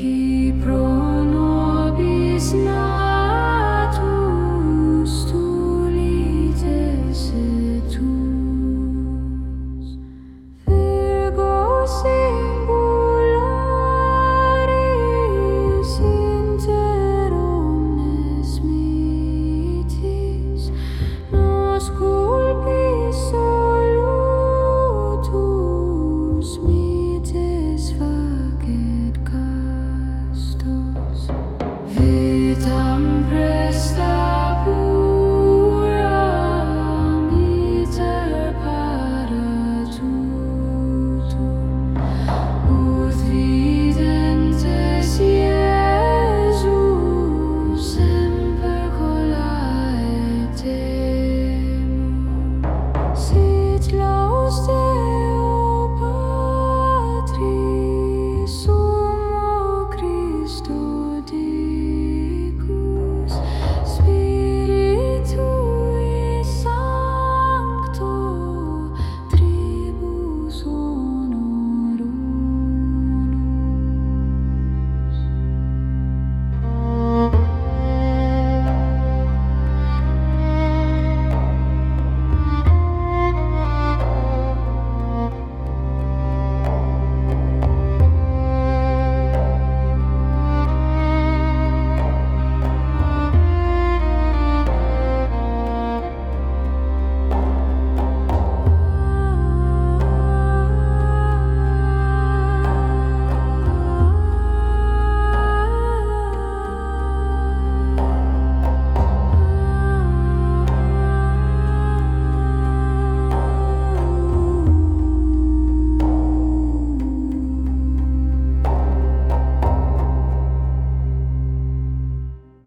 keep